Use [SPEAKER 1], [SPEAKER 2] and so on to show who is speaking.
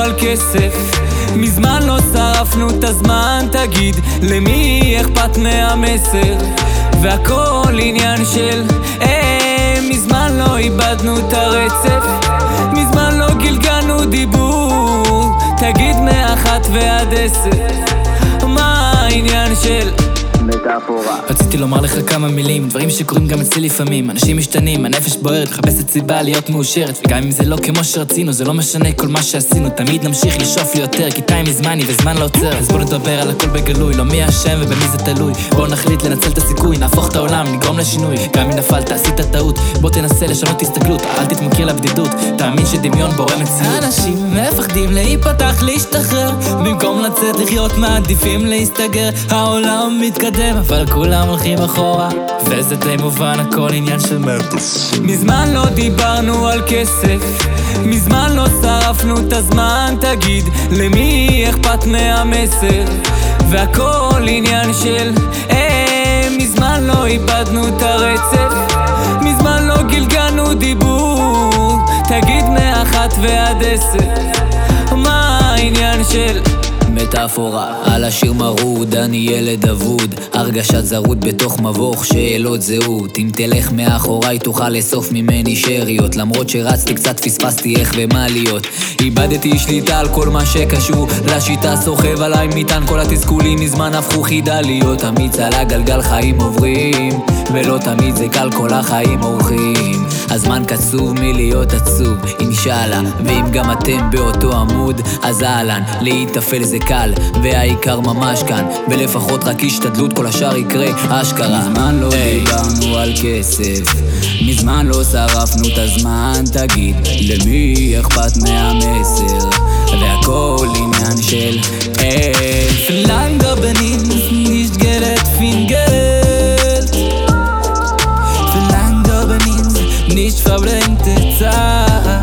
[SPEAKER 1] על כסף מזמן לא שרפנו את הזמן, תגיד למי אכפת מהמסר? והכל עניין של אה, מזמן לא איבדנו את הרצף מזמן לא גלגלנו דיבור תגיד מאחת ועד עשר
[SPEAKER 2] מטאפורה
[SPEAKER 3] רציתי לומר לך כמה מילים, דברים שקורים גם אצלי לפעמים. אנשים משתנים, הנפש בוערת, מחפשת סיבה להיות מאושרת. וגם אם זה לא כמו שרצינו, זה לא משנה כל מה שעשינו. תמיד נמשיך לשאוף ליותר, כי טיים מזמני וזמן לא עוצר. אז בוא נדבר על הכל בגלוי, לא מי האשם ובמי זה תלוי. בוא נחליט לנצל את הסיכוי, נהפוך את העולם, נגרום לשינוי. גם אם נפלת, עשית טעות, בוא תנסה לשנות הסתכלות אל תתמכר לבדידות, תאמין שדמיון בורא מציאות. אנשים מפחדים להיפתח, להשתחרר. במקום לצאת לחיות מעדיפים להסתגר. העולם מתקדם, אבל כולם הולכים אחורה. וזה די מובן, הכל עניין של מרטוס
[SPEAKER 1] מזמן לא דיברנו על כסף. מזמן לא שרפנו את הזמן, תגיד למי אכפת מהמסר? והכל עניין של אה, מזמן לא איבדנו את הרצף. מזמן לא גלגלנו דיבור. תגיד מאחת ועד עשר מה העניין של
[SPEAKER 4] מטאפורה. על השיר מרוד, אני ילד אבוד. הרגשת זרות בתוך מבוך, שאלות זהות. אם תלך מאחוריי תוכל לאסוף ממני שאריות. למרות שרצתי קצת פספסתי איך ומה להיות. איבדתי שליטה על כל מה שקשור לשיטה. סוחב עליי מטען כל התסכולים מזמן הפכו חידה להיות אמיץ על הגלגל חיים עוברים ולא תמיד זה קל כל החיים אורחים הזמן קצוב מלהיות עצוב אינשאללה. ואם גם אתם באותו עמוד אז אהלן להיטפל זה קל והעיקר ממש כאן. ולפחות רק השתדלות כל השאר יקרה אשכרה.
[SPEAKER 1] מזמן לא דיברנו על כסף. מזמן לא שרפנו את הזמן תגיד למי אכפת מהמסר? והכל עניין של
[SPEAKER 3] Lange mente está